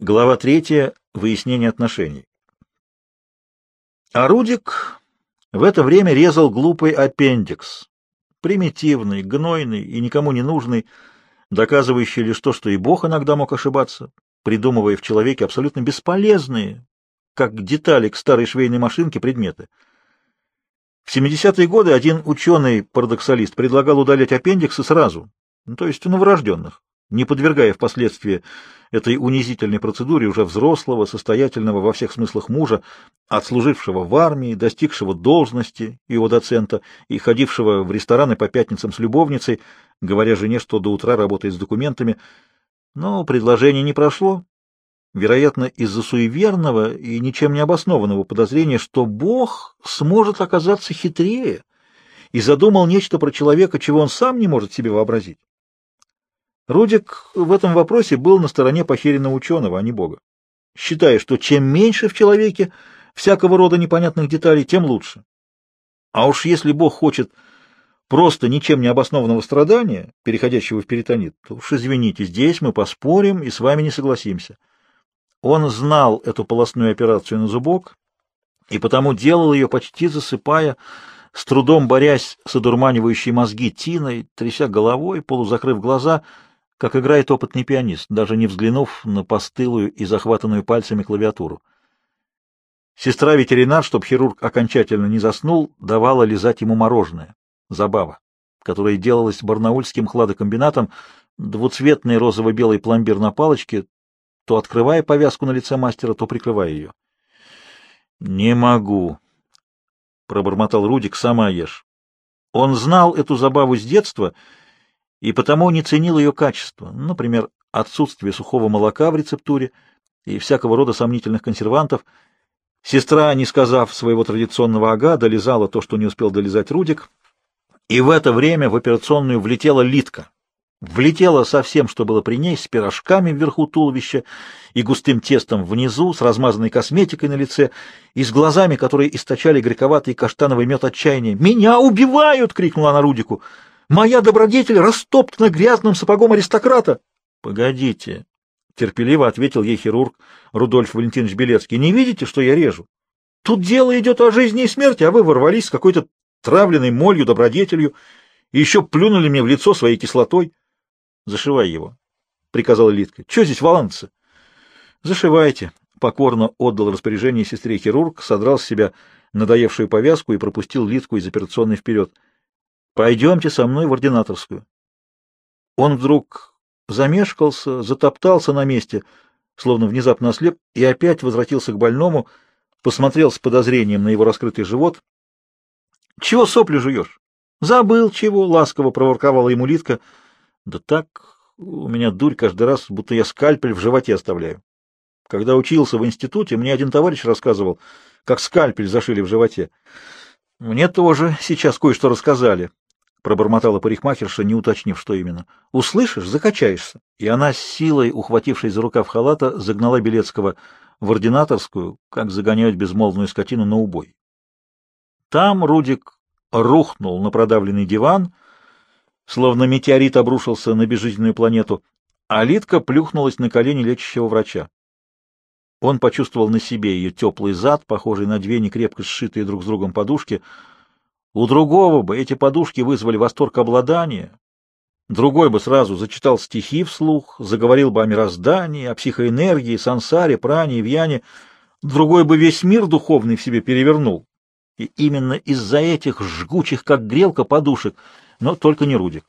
Глава третья. Выяснение отношений. А в это время резал глупый аппендикс. Примитивный, гнойный и никому не нужный, доказывающий лишь то, что и Бог иногда мог ошибаться, придумывая в человеке абсолютно бесполезные, как детали к старой швейной машинке, предметы. В 70-е годы один ученый-парадоксалист предлагал удалять аппендиксы сразу, ну, то есть у новорожденных не подвергая впоследствии этой унизительной процедуре уже взрослого, состоятельного во всех смыслах мужа, отслужившего в армии, достигшего должности его доцента и ходившего в рестораны по пятницам с любовницей, говоря жене, что до утра работает с документами. Но предложение не прошло, вероятно, из-за суеверного и ничем не обоснованного подозрения, что Бог сможет оказаться хитрее и задумал нечто про человека, чего он сам не может себе вообразить. Рудик в этом вопросе был на стороне похеренного ученого, а не Бога, считая, что чем меньше в человеке всякого рода непонятных деталей, тем лучше. А уж если Бог хочет просто ничем не обоснованного страдания, переходящего в перитонит, то уж извините, здесь мы поспорим и с вами не согласимся. Он знал эту полостную операцию на зубок и потому делал ее почти засыпая, с трудом борясь с одурманивающей мозги тиной, тряся головой, полузакрыв глаза — как играет опытный пианист, даже не взглянув на постылую и захватанную пальцами клавиатуру. Сестра-ветеринар, чтобы хирург окончательно не заснул, давала лизать ему мороженое, забава, которое делалось барнаульским хладокомбинатом, двуцветный розово-белый пломбир на палочке, то открывая повязку на лице мастера, то прикрывая ее. — Не могу, — пробормотал Рудик, — сама ешь. Он знал эту забаву с детства — и потому не ценил ее качество, например, отсутствие сухого молока в рецептуре и всякого рода сомнительных консервантов. Сестра, не сказав своего традиционного ага, долизала то, что не успел долизать Рудик, и в это время в операционную влетела Литка. Влетела со всем, что было при ней, с пирожками вверху туловища и густым тестом внизу, с размазанной косметикой на лице и с глазами, которые источали горьковатый каштановый мед отчаяния. «Меня убивают!» — крикнула она Рудику. Моя добродетель растоптана грязным сапогом аристократа. — Погодите, — терпеливо ответил ей хирург Рудольф Валентинович Белецкий. — Не видите, что я режу? Тут дело идет о жизни и смерти, а вы ворвались с какой-то травленной молью добродетелью и еще плюнули мне в лицо своей кислотой. — Зашивай его, — приказала Литка. — Че здесь валанцы? — Зашивайте, — покорно отдал распоряжение сестре хирург, содрал с себя надоевшую повязку и пропустил Литку из операционной вперед. Пойдемте со мной в ординаторскую. Он вдруг замешкался, затоптался на месте, словно внезапно ослеп, и опять возвратился к больному, посмотрел с подозрением на его раскрытый живот. — Чего сопли жуешь? — Забыл чего, — ласково проворковала ему Литка. — Да так, у меня дурь каждый раз, будто я скальпель в животе оставляю. Когда учился в институте, мне один товарищ рассказывал, как скальпель зашили в животе. Мне тоже сейчас кое-что рассказали пробормотала парикмахерша, не уточнив, что именно. «Услышишь, закачаешься». И она с силой, ухватившись за рукав халата, загнала Белецкого в ординаторскую, как загоняют безмолвную скотину на убой. Там Рудик рухнул на продавленный диван, словно метеорит обрушился на безжизненную планету, а Литка плюхнулась на колени лечащего врача. Он почувствовал на себе ее теплый зад, похожий на две некрепко сшитые друг с другом подушки — у другого бы эти подушки вызвали восторг обладания, другой бы сразу зачитал стихи вслух, заговорил бы о мироздании, о психоэнергии, сансаре, пране и вьяне, другой бы весь мир духовный в себе перевернул. И именно из-за этих жгучих, как грелка, подушек, но только не Рудик.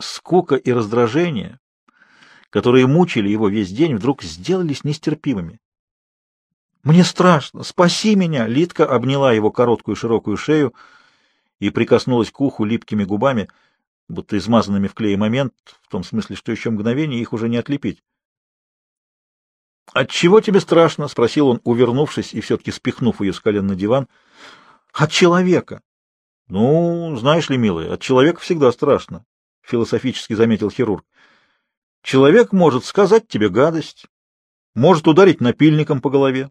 Скука и раздражение, которые мучили его весь день, вдруг сделались нестерпимыми. «Мне страшно! Спаси меня!» Литка обняла его короткую широкую шею, — и прикоснулась к уху липкими губами, будто измазанными в клее момент, в том смысле, что еще мгновение их уже не отлепить. — Отчего тебе страшно? — спросил он, увернувшись и все-таки спихнув ее с колен на диван. — От человека. — Ну, знаешь ли, милый, от человека всегда страшно, — философически заметил хирург. — Человек может сказать тебе гадость, может ударить напильником по голове,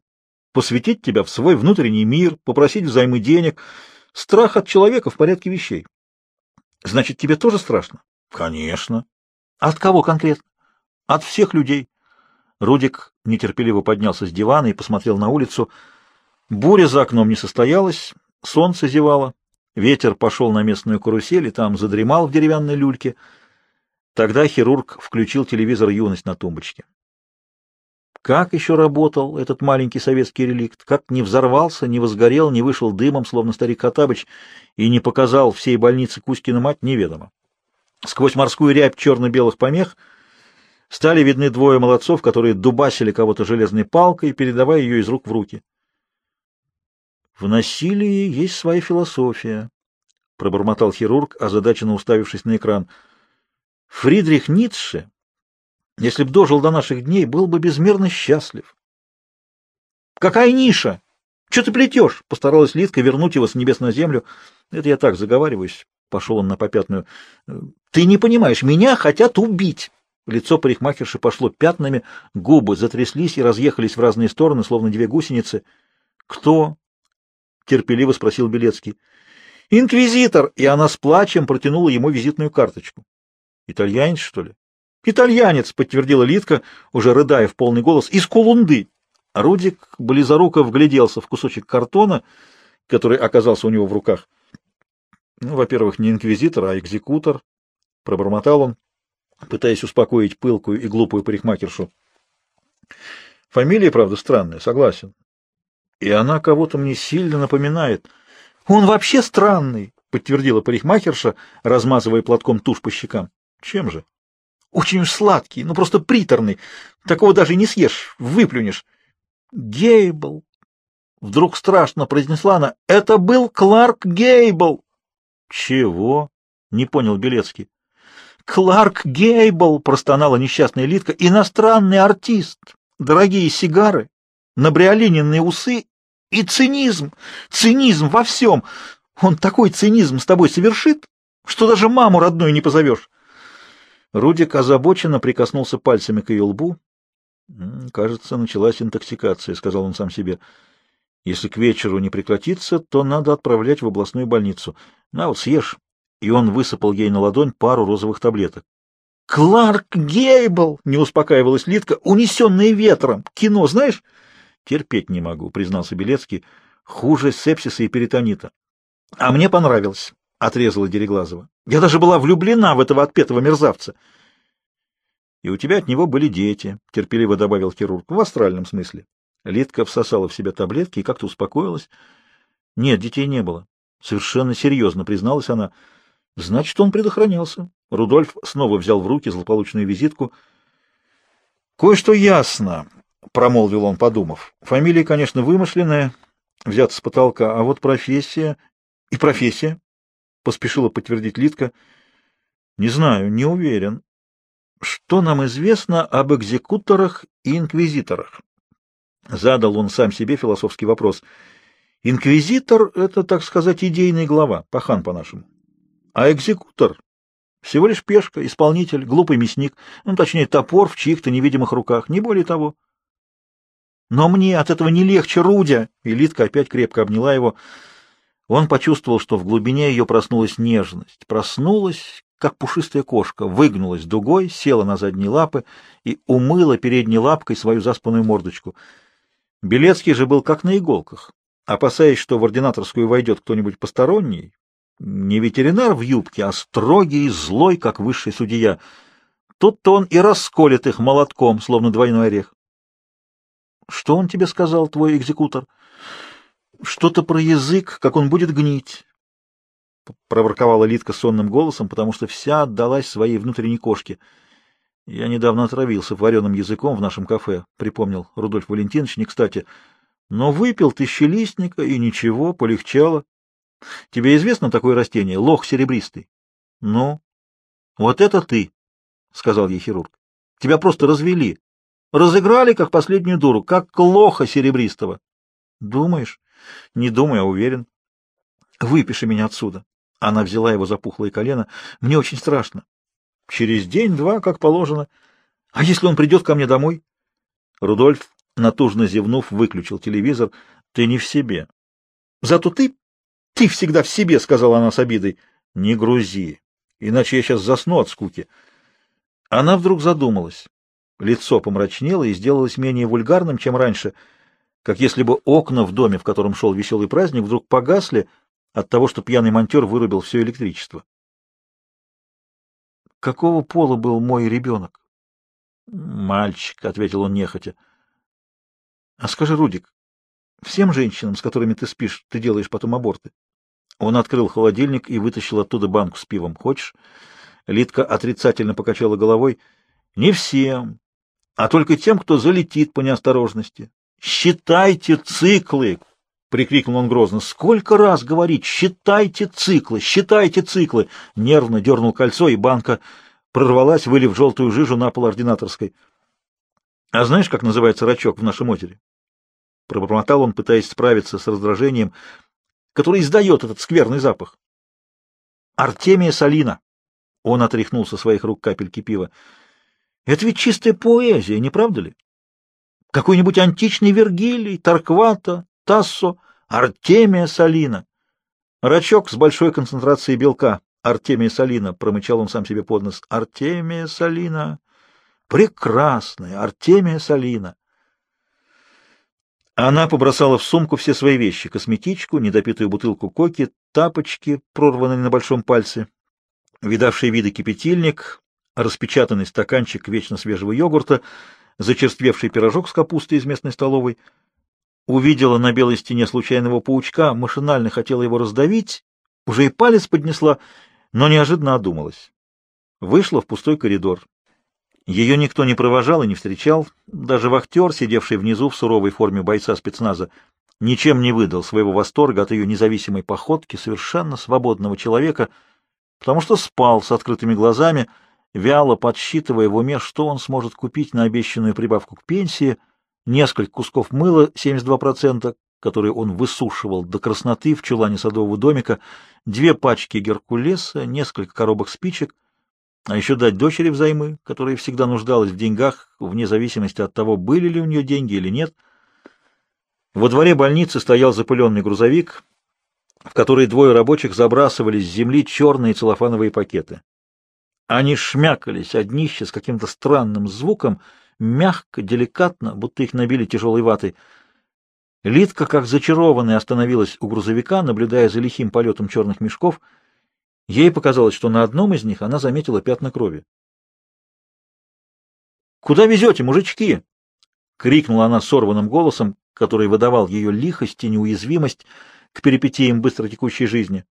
посвятить тебя в свой внутренний мир, попросить взаймы денег — Страх от человека в порядке вещей. Значит, тебе тоже страшно? Конечно. От кого конкретно? От всех людей. Рудик нетерпеливо поднялся с дивана и посмотрел на улицу. Буря за окном не состоялась, солнце зевало, ветер пошел на местную карусель и там задремал в деревянной люльке. Тогда хирург включил телевизор «Юность» на тумбочке. Как еще работал этот маленький советский реликт? Как не взорвался, не возгорел, не вышел дымом, словно старик Хатабыч, и не показал всей больнице Кузькина мать, неведомо. Сквозь морскую рябь черно-белых помех стали видны двое молодцов, которые дубасили кого-то железной палкой, передавая ее из рук в руки. В насилии есть своя философия, — пробормотал хирург, озадаченно уставившись на экран. Фридрих Ницше если б дожил до наших дней, был бы безмерно счастлив. «Какая ниша? Что ты плетешь?» — постаралась Литка вернуть его с небес на землю. «Это я так заговариваюсь», — пошел он на попятную. «Ты не понимаешь, меня хотят убить!» Лицо парикмахерши пошло пятнами, губы затряслись и разъехались в разные стороны, словно две гусеницы. «Кто?» — терпеливо спросил Белецкий. «Инквизитор!» И она с плачем протянула ему визитную карточку. «Итальянец, что ли?» «Итальянец», — подтвердила Литка, уже рыдая в полный голос, — «из Кулунды». Рудик близоруко вгляделся в кусочек картона, который оказался у него в руках. Ну, во-первых, не инквизитор, а экзекутор, — пробормотал он, пытаясь успокоить пылкую и глупую парикмахершу. Фамилия, правда, странная, согласен. И она кого-то мне сильно напоминает. Он вообще странный, — подтвердила парикмахерша, размазывая платком тушь по щекам. Чем же? Очень уж сладкий, ну просто приторный. Такого даже не съешь, выплюнешь. Гейбл. Вдруг страшно произнесла она. Это был Кларк Гейбл. Чего? Не понял Белецкий. Кларк Гейбл, простонала несчастная Литка. Иностранный артист. Дорогие сигары, набриолиненные усы и цинизм. Цинизм во всем. Он такой цинизм с тобой совершит, что даже маму родную не позовешь. Рудик озабоченно прикоснулся пальцами к ее лбу. «Кажется, началась интоксикация», — сказал он сам себе. «Если к вечеру не прекратится, то надо отправлять в областную больницу. На вот, съешь». И он высыпал ей на ладонь пару розовых таблеток. «Кларк Гейбл!» — не успокаивалась Литка. «Унесенные ветром! Кино знаешь?» «Терпеть не могу», — признался Белецкий. «Хуже сепсиса и перитонита». «А мне понравилось», — отрезала Дереглазова. «Я даже была влюблена в этого отпетого мерзавца». «И у тебя от него были дети», — терпеливо добавил хирург, — «в астральном смысле». Литка всосала в себя таблетки и как-то успокоилась. «Нет, детей не было». Совершенно серьезно призналась она. «Значит, он предохранялся». Рудольф снова взял в руки злополучную визитку. «Кое-что ясно», — промолвил он, подумав. «Фамилия, конечно, вымышленная, взята с потолка, а вот профессия...» «И профессия?» — поспешила подтвердить Литка. — Не знаю, не уверен. Что нам известно об экзекуторах и инквизиторах? Задал он сам себе философский вопрос. Инквизитор — это, так сказать, идейный глава, пахан по-нашему. А экзекутор — всего лишь пешка, исполнитель, глупый мясник, ну, точнее, топор в чьих-то невидимых руках, не более того. Но мне от этого не легче, Рудя! И Литка опять крепко обняла его — он почувствовал, что в глубине ее проснулась нежность. Проснулась, как пушистая кошка, выгнулась дугой, села на задние лапы и умыла передней лапкой свою заспанную мордочку. Белецкий же был как на иголках. Опасаясь, что в ординаторскую войдет кто-нибудь посторонний, не ветеринар в юбке, а строгий и злой, как высший судья, тут-то он и расколет их молотком, словно двойной орех. — Что он тебе сказал, твой экзекутор? — что-то про язык, как он будет гнить. Проворковала Литка сонным голосом, потому что вся отдалась своей внутренней кошке. Я недавно отравился вареным языком в нашем кафе, припомнил Рудольф Валентинович, не кстати. Но выпил тысячелистника, и ничего, полегчало. Тебе известно такое растение? Лох серебристый. Ну? Вот это ты, — сказал ей хирург. Тебя просто развели. Разыграли, как последнюю дуру, как лоха серебристого. Думаешь? Не думаю, а уверен. Выпиши меня отсюда. Она взяла его за пухлое колено. Мне очень страшно. Через день-два, как положено. А если он придет ко мне домой? Рудольф, натужно зевнув, выключил телевизор. Ты не в себе. Зато ты... Ты всегда в себе, сказала она с обидой. Не грузи, иначе я сейчас засну от скуки. Она вдруг задумалась. Лицо помрачнело и сделалось менее вульгарным, чем раньше, как если бы окна в доме, в котором шел веселый праздник, вдруг погасли от того, что пьяный монтер вырубил все электричество. Какого пола был мой ребенок? Мальчик, — ответил он нехотя. А скажи, Рудик, всем женщинам, с которыми ты спишь, ты делаешь потом аборты? Он открыл холодильник и вытащил оттуда банку с пивом. Хочешь? Лидка отрицательно покачала головой. Не всем, а только тем, кто залетит по неосторожности. Считайте циклы, — прикрикнул он грозно. — Сколько раз говорить? Считайте циклы, считайте циклы! Нервно дернул кольцо, и банка прорвалась, вылив желтую жижу на пол ординаторской. — А знаешь, как называется рачок в нашем озере? Пробормотал он, пытаясь справиться с раздражением, который издает этот скверный запах. — Артемия Салина! Он отряхнул со своих рук капельки пива. — Это ведь чистая поэзия, не правда ли? Какой-нибудь античный Вергилий, Тарквата, Тассо, Артемия Салина. Рачок с большой концентрацией белка. Артемия Салина, промычал он сам себе под нос. Артемия Салина. Прекрасная Артемия Салина. Она побросала в сумку все свои вещи: косметичку, недопитую бутылку коки, тапочки, прорванные на большом пальце, видавший виды кипятильник, распечатанный стаканчик вечно свежего йогурта, зачерствевший пирожок с капустой из местной столовой — увидела на белой стене случайного паучка, машинально хотела его раздавить, уже и палец поднесла, но неожиданно одумалась. Вышла в пустой коридор. Ее никто не провожал и не встречал, даже вахтер, сидевший внизу в суровой форме бойца спецназа, ничем не выдал своего восторга от ее независимой походки совершенно свободного человека, потому что спал с открытыми глазами, вяло подсчитывая в уме, что он сможет купить на обещанную прибавку к пенсии — несколько кусков мыла 72%, которые он высушивал до красноты в чулане садового домика, две пачки геркулеса, несколько коробок спичек, а еще дать дочери взаймы, которая всегда нуждалась в деньгах, вне зависимости от того, были ли у нее деньги или нет. Во дворе больницы стоял запыленный грузовик, в который двое рабочих забрасывали с земли черные целлофановые пакеты. Они шмякались о с каким-то странным звуком, мягко, деликатно, будто их набили тяжелой ватой. Лидка, как зачарованная, остановилась у грузовика, наблюдая за лихим полетом черных мешков. Ей показалось, что на одном из них она заметила пятна крови. «Куда везете, мужички?» — крикнула она сорванным голосом, который выдавал ее лихость и неуязвимость к перипетиям быстротекущей жизни.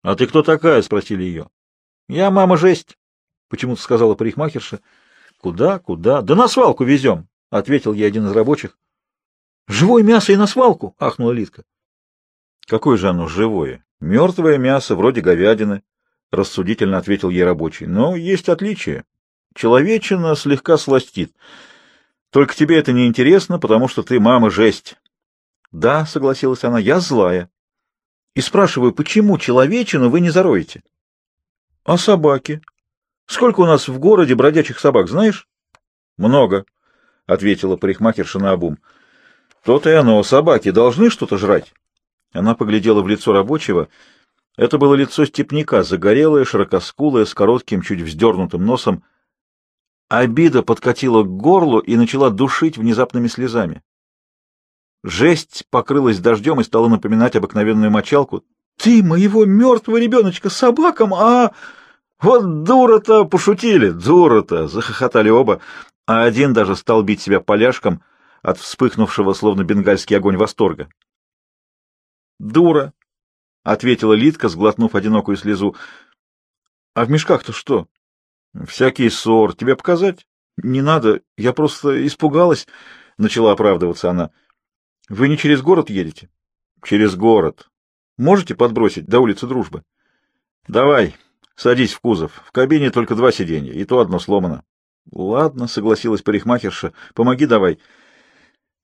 «А ты кто такая?» — спросили ее. «Я мама жесть», — почему-то сказала парикмахерша. Куда, куда? Да на свалку везем, — ответил ей один из рабочих. Живое мясо и на свалку, — ахнула Литка. Какое же оно живое? Мертвое мясо, вроде говядины, — рассудительно ответил ей рабочий. Но есть отличие. Человечина слегка сластит. Только тебе это не интересно, потому что ты мама жесть. Да, — согласилась она, — я злая. И спрашиваю, почему человечину вы не зароете? А собаки? Сколько у нас в городе бродячих собак, знаешь? Много, — ответила парикмахерша наобум. То-то и оно, собаки должны что-то жрать. Она поглядела в лицо рабочего. Это было лицо степняка, загорелое, широкоскулое, с коротким, чуть вздернутым носом. Обида подкатила к горлу и начала душить внезапными слезами. Жесть покрылась дождем и стала напоминать обыкновенную мочалку. — Ты моего мертвого ребеночка собакам, а... «Вот дура-то!» — пошутили. «Дура-то!» — захохотали оба, а один даже стал бить себя поляшком от вспыхнувшего, словно бенгальский огонь восторга. «Дура!» — ответила Литка, сглотнув одинокую слезу. «А в мешках-то что?» «Всякий ссор. Тебе показать?» «Не надо. Я просто испугалась», — начала оправдываться она. «Вы не через город едете?» «Через город. Можете подбросить до улицы Дружбы?» «Давай», Садись в кузов. В кабине только два сиденья, и то одно сломано. — Ладно, — согласилась парикмахерша. — Помоги давай.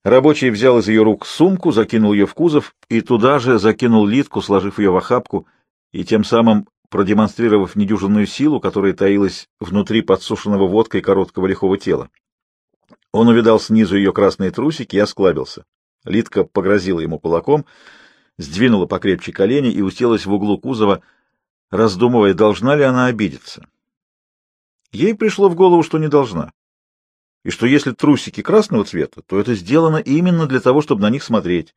Рабочий взял из ее рук сумку, закинул ее в кузов и туда же закинул литку, сложив ее в охапку, и тем самым продемонстрировав недюжинную силу, которая таилась внутри подсушенного водкой короткого лихого тела. Он увидал снизу ее красные трусики и осклабился. Литка погрозила ему кулаком, сдвинула покрепче колени и уселась в углу кузова, раздумывая, должна ли она обидеться. Ей пришло в голову, что не должна. и что если трусики красного цвета, то это сделано именно для того, чтобы на них смотреть.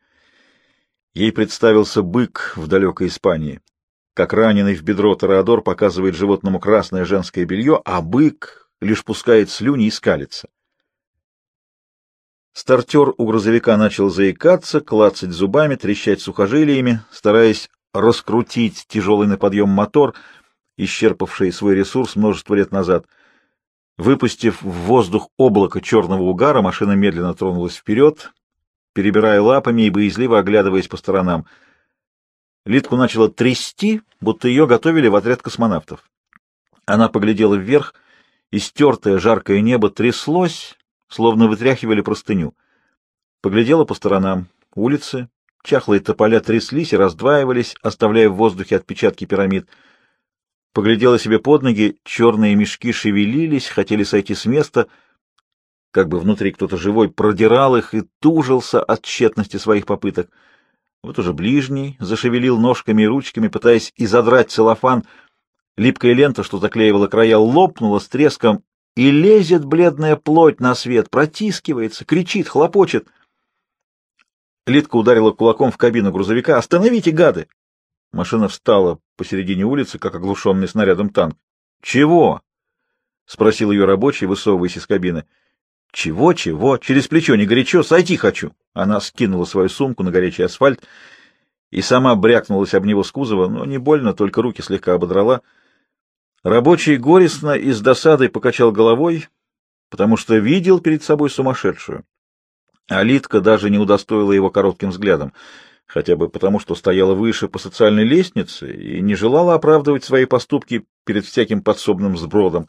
Ей представился бык в далекой Испании. Как раненый в бедро Тореадор показывает животному красное женское белье, а бык лишь пускает слюни и скалится. Стартер у грузовика начал заикаться, клацать зубами, трещать сухожилиями, стараясь раскрутить тяжелый на подъем мотор, исчерпавший свой ресурс множество лет назад. Выпустив в воздух облако черного угара, машина медленно тронулась вперед, перебирая лапами и боязливо оглядываясь по сторонам. Литку начала трясти, будто ее готовили в отряд космонавтов. Она поглядела вверх, и стертое жаркое небо тряслось, словно вытряхивали простыню. Поглядела по сторонам. Улицы, чахлые тополя тряслись и раздваивались, оставляя в воздухе отпечатки пирамид. Поглядела себе под ноги, черные мешки шевелились, хотели сойти с места, как бы внутри кто-то живой продирал их и тужился от тщетности своих попыток. Вот уже ближний зашевелил ножками и ручками, пытаясь изодрать целлофан. Липкая лента, что заклеивала края, лопнула с треском и лезет бледная плоть на свет, протискивается, кричит, хлопочет. Литка ударила кулаком в кабину грузовика. «Остановите, гады!» Машина встала посередине улицы, как оглушенный снарядом танк. «Чего?» — спросил ее рабочий, высовываясь из кабины. «Чего, чего? Через плечо не горячо, сойти хочу!» Она скинула свою сумку на горячий асфальт и сама брякнулась об него с кузова, но не больно, только руки слегка ободрала. Рабочий горестно и с досадой покачал головой, потому что видел перед собой сумасшедшую. Алитка даже не удостоила его коротким взглядом, хотя бы потому, что стояла выше по социальной лестнице и не желала оправдывать свои поступки перед всяким подсобным сбродом.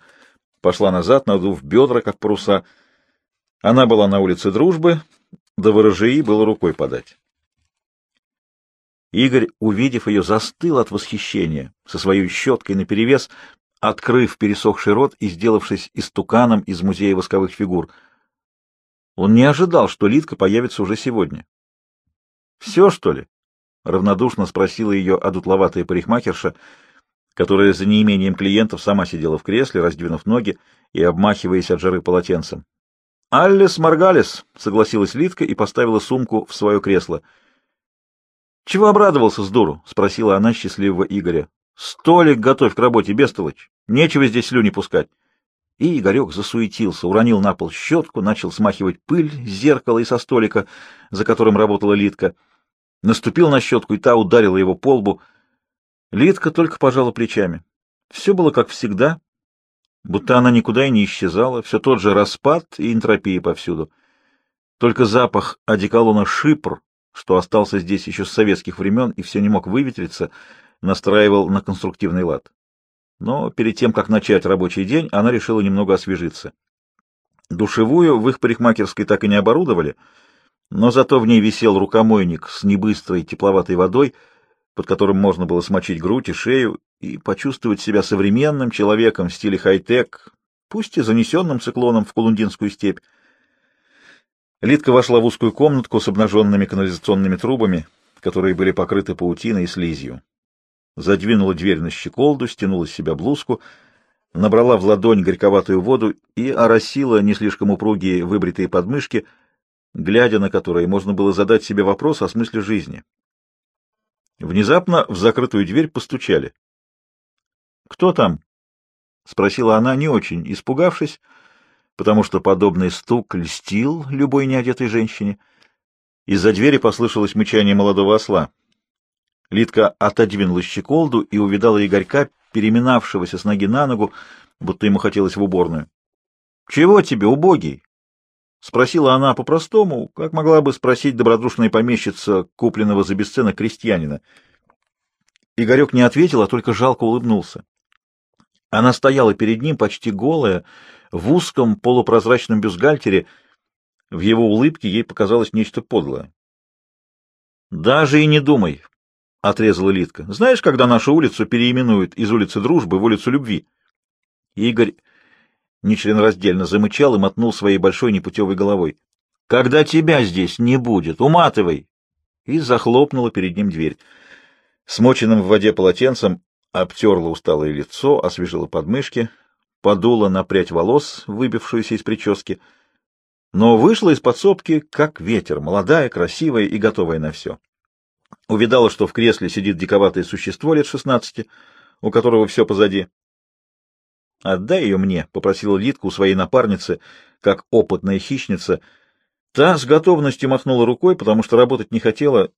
Пошла назад, надув бедра, как паруса. Она была на улице Дружбы, до ворожеи было рукой подать. Игорь, увидев ее, застыл от восхищения, со своей щеткой наперевес, открыв пересохший рот и сделавшись истуканом из музея восковых фигур. Он не ожидал, что Литка появится уже сегодня. — Все, что ли? — равнодушно спросила ее одутловатая парикмахерша, которая за неимением клиентов сама сидела в кресле, раздвинув ноги и обмахиваясь от жары полотенцем. — Аллес Маргалес, — согласилась Литка и поставила сумку в свое кресло. — Чего обрадовался с дуру? — спросила она счастливого Игоря. — Столик готовь к работе, бестолочь. Нечего здесь слюни пускать. И Игорек засуетился, уронил на пол щетку, начал смахивать пыль с зеркала и со столика, за которым работала Литка. Наступил на щетку, и та ударила его по лбу. Литка только пожала плечами. Все было как всегда, будто она никуда и не исчезала, все тот же распад и энтропия повсюду. Только запах одеколона «Шипр», что остался здесь еще с советских времен и все не мог выветриться, настраивал на конструктивный лад но перед тем, как начать рабочий день, она решила немного освежиться. Душевую в их парикмахерской так и не оборудовали, но зато в ней висел рукомойник с небыстрой тепловатой водой, под которым можно было смочить грудь и шею и почувствовать себя современным человеком в стиле хай-тек, пусть и занесенным циклоном в Кулундинскую степь. Лидка вошла в узкую комнатку с обнаженными канализационными трубами, которые были покрыты паутиной и слизью задвинула дверь на щеколду, стянула с себя блузку, набрала в ладонь горьковатую воду и оросила не слишком упругие выбритые подмышки, глядя на которые можно было задать себе вопрос о смысле жизни. Внезапно в закрытую дверь постучали. «Кто там?» — спросила она, не очень испугавшись, потому что подобный стук льстил любой неодетой женщине. Из-за двери послышалось мычание молодого осла. Лидка отодвинула щеколду и увидала Игорька, переминавшегося с ноги на ногу, будто ему хотелось в уборную. — Чего тебе, убогий? — спросила она по-простому, как могла бы спросить добродушная помещица, купленного за бесценок крестьянина. Игорек не ответил, а только жалко улыбнулся. Она стояла перед ним, почти голая, в узком полупрозрачном бюстгальтере. В его улыбке ей показалось нечто подлое. — Даже и не думай, — отрезала Литка. — Знаешь, когда нашу улицу переименуют из улицы Дружбы в улицу Любви? Игорь нечленораздельно замычал и мотнул своей большой непутевой головой. — Когда тебя здесь не будет, уматывай! И захлопнула перед ним дверь. Смоченным в воде полотенцем обтерла усталое лицо, освежила подмышки, подула на прядь волос, выбившуюся из прически — но вышла из подсобки как ветер, молодая, красивая и готовая на все. Увидала, что в кресле сидит диковатое существо лет шестнадцати, у которого все позади. «Отдай ее мне», — попросила Литка у своей напарницы, как опытная хищница. Та с готовностью махнула рукой, потому что работать не хотела,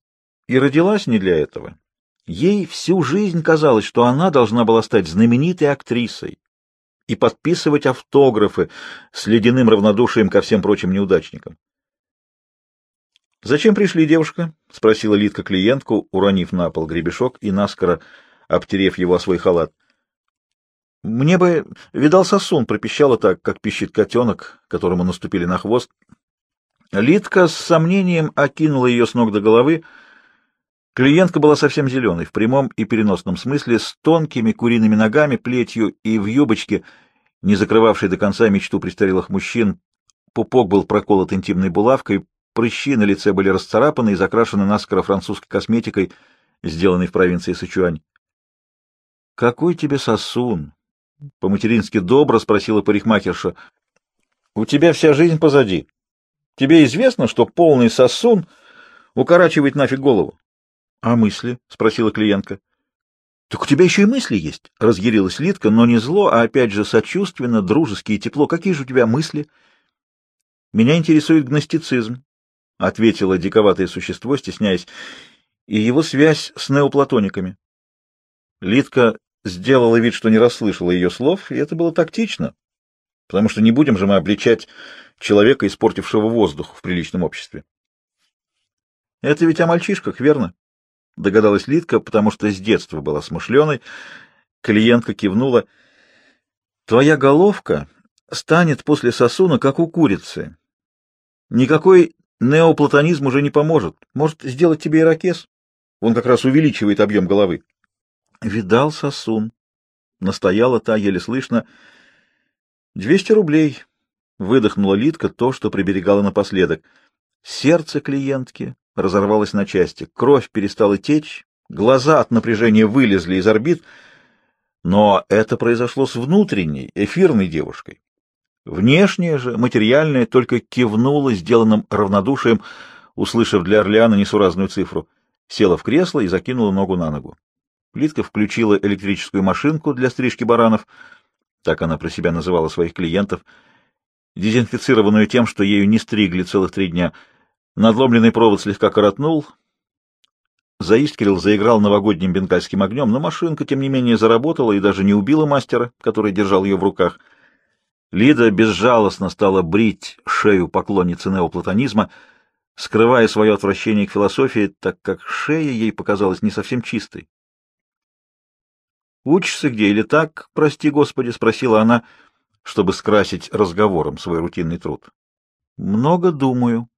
и родилась не для этого. Ей всю жизнь казалось, что она должна была стать знаменитой актрисой и подписывать автографы с ледяным равнодушием ко всем прочим неудачникам. «Зачем пришли, девушка?» — спросила Литка клиентку, уронив на пол гребешок и наскоро обтерев его о свой халат. «Мне бы видал сосун», — пропищала так, как пищит котенок, которому наступили на хвост. Литка с сомнением окинула ее с ног до головы, — Клиентка была совсем зеленой, в прямом и переносном смысле, с тонкими куриными ногами, плетью и в юбочке, не закрывавшей до конца мечту престарелых мужчин. Пупок был проколот интимной булавкой, прыщи на лице были расцарапаны и закрашены наскоро французской косметикой, сделанной в провинции Сычуань. — Какой тебе сосун? — по-матерински добро спросила парикмахерша. — У тебя вся жизнь позади. Тебе известно, что полный сосун укорачивает нафиг голову? — А мысли? — спросила клиентка. — Так у тебя еще и мысли есть, — разъярилась Литка, но не зло, а опять же сочувственно, дружески и тепло. — Какие же у тебя мысли? — Меня интересует гностицизм, — ответило диковатое существо, стесняясь, — и его связь с неоплатониками. Литка сделала вид, что не расслышала ее слов, и это было тактично, потому что не будем же мы обличать человека, испортившего воздух в приличном обществе. — Это ведь о мальчишках, верно? догадалась Литка, потому что с детства была смышленой. Клиентка кивнула. Твоя головка станет после сосуна, как у курицы. Никакой неоплатонизм уже не поможет. Может, сделать тебе ирокез? Он как раз увеличивает объем головы. Видал сосун. Настояла та, еле слышно. Двести рублей. Выдохнула Литка то, что приберегала напоследок. Сердце клиентки разорвалась на части, кровь перестала течь, глаза от напряжения вылезли из орбит, но это произошло с внутренней, эфирной девушкой. Внешняя же, материальная, только кивнула сделанным равнодушием, услышав для Орлеана несуразную цифру, села в кресло и закинула ногу на ногу. Плитка включила электрическую машинку для стрижки баранов, так она про себя называла своих клиентов, дезинфицированную тем, что ею не стригли целых три дня — Надломленный провод слегка коротнул. Заискрил, заиграл новогодним бенгальским огнем, но машинка, тем не менее, заработала и даже не убила мастера, который держал ее в руках. Лида безжалостно стала брить шею поклонницы неоплатонизма, скрывая свое отвращение к философии, так как шея ей показалась не совсем чистой. «Учишься где или так, прости господи?» — спросила она, чтобы скрасить разговором свой рутинный труд. «Много думаю»,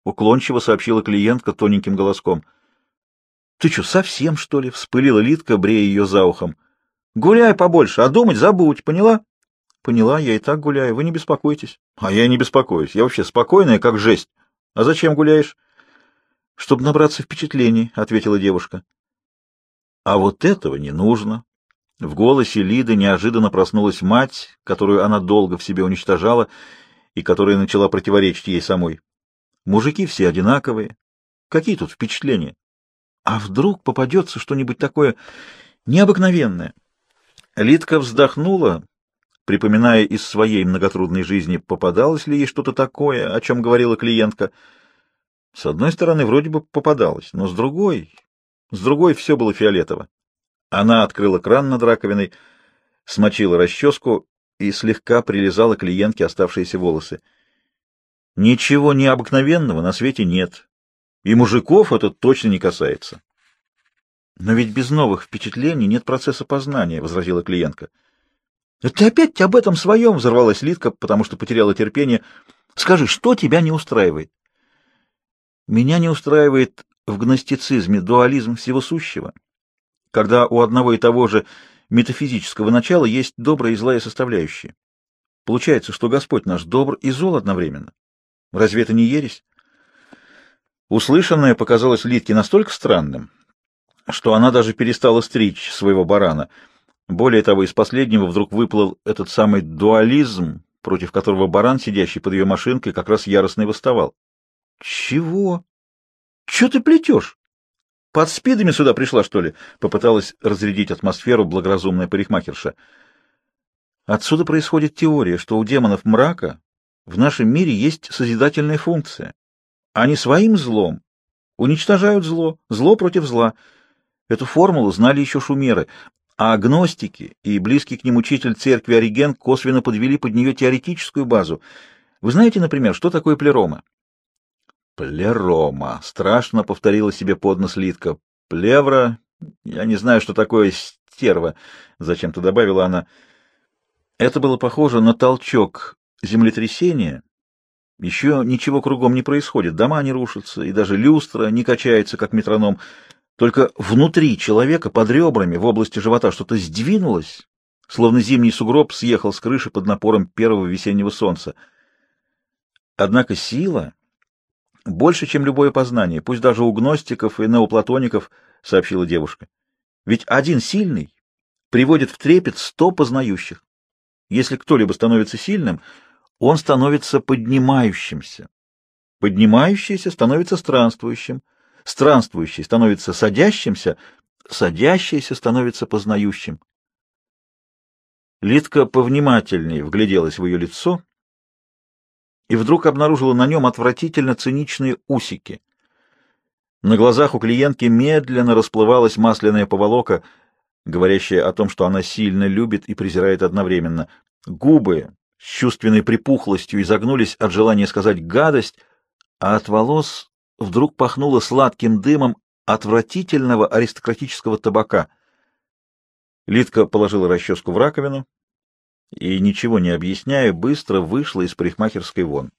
— уклончиво сообщила клиентка тоненьким голоском. — Ты что, совсем, что ли? — вспылила Литка, брея ее за ухом. — Гуляй побольше, а думать забудь, поняла? — Поняла, я и так гуляю, вы не беспокойтесь. — А я не беспокоюсь, я вообще спокойная, как жесть. А зачем гуляешь? — Чтобы набраться впечатлений, — ответила девушка. — А вот этого не нужно. В голосе Лиды неожиданно проснулась мать, которую она долго в себе уничтожала и которая начала противоречить ей самой. Мужики все одинаковые. Какие тут впечатления? А вдруг попадется что-нибудь такое необыкновенное? Лидка вздохнула, припоминая из своей многотрудной жизни, попадалось ли ей что-то такое, о чем говорила клиентка. С одной стороны, вроде бы попадалось, но с другой... С другой все было фиолетово. Она открыла кран над раковиной, смочила расческу и слегка прилизала клиентке оставшиеся волосы. Ничего необыкновенного на свете нет. И мужиков это точно не касается. Но ведь без новых впечатлений нет процесса познания, — возразила клиентка. — Ты опять об этом своем, — взорвалась Литка, потому что потеряла терпение. — Скажи, что тебя не устраивает? — Меня не устраивает в гностицизме дуализм всего сущего, когда у одного и того же метафизического начала есть добрая и злая составляющие. Получается, что Господь наш добр и зол одновременно. Разве это не ересь? Услышанное показалось Литке настолько странным, что она даже перестала стричь своего барана. Более того, из последнего вдруг выплыл этот самый дуализм, против которого баран, сидящий под ее машинкой, как раз яростно и восставал. — Чего? Че ты плетешь? Под спидами сюда пришла, что ли? Попыталась разрядить атмосферу благоразумная парикмахерша. Отсюда происходит теория, что у демонов мрака в нашем мире есть созидательная функция. Они своим злом уничтожают зло, зло против зла. Эту формулу знали еще шумеры, а агностики и близкий к ним учитель церкви Ориген косвенно подвели под нее теоретическую базу. Вы знаете, например, что такое плерома? Плерома. Страшно повторила себе под нос Литка. Плевра. Я не знаю, что такое стерва. Зачем-то добавила она. Это было похоже на толчок землетрясения. Еще ничего кругом не происходит. Дома не рушатся, и даже люстра не качается, как метроном. Только внутри человека, под ребрами, в области живота, что-то сдвинулось, словно зимний сугроб съехал с крыши под напором первого весеннего солнца. Однако сила больше, чем любое познание, пусть даже у гностиков и неоплатоников, — сообщила девушка. Ведь один сильный приводит в трепет сто познающих. Если кто-либо становится сильным, он становится поднимающимся. Поднимающийся становится странствующим, странствующий становится садящимся, садящийся становится познающим. Литка повнимательнее вгляделась в ее лицо и вдруг обнаружила на нем отвратительно циничные усики. На глазах у клиентки медленно расплывалась масляная поволока, говорящая о том, что она сильно любит и презирает одновременно. Губы с чувственной припухлостью изогнулись от желания сказать гадость, а от волос вдруг пахнуло сладким дымом отвратительного аристократического табака. Лидка положила расческу в раковину, и, ничего не объясняя, быстро вышла из парикмахерской вон.